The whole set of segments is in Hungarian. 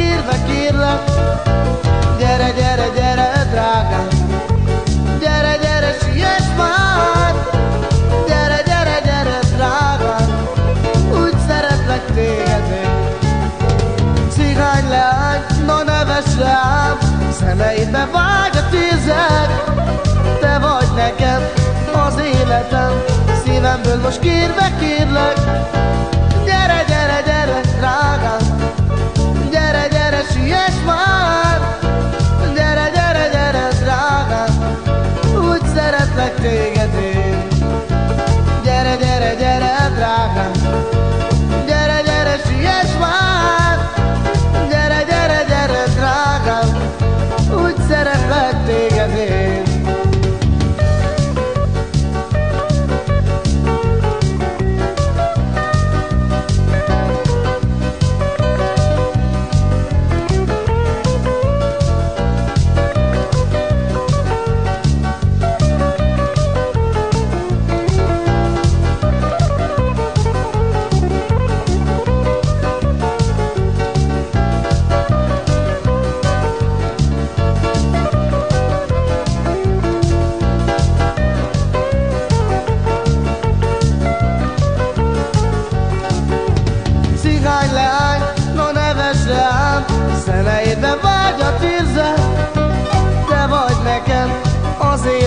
kérve kérlek. Gyere, gyere, gyere, drágám. Gyere, gyere, siess már. Gyere, gyere, gyere, drágám. Úgy szeretlek téged én Cigány leány, na neves rám. Szemeidbe vágy a tízek Te vagy nekem az életem. Szívemből most kérve kérlek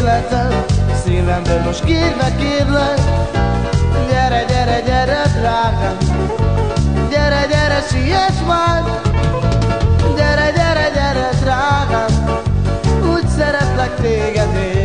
életem Szívemből most kérlek, kérlek. Gyere, gyere, gyere, drágám. Gyere, gyere, siess már. Gyere, gyere, gyere, drágám. Úgy szeretlek téged én.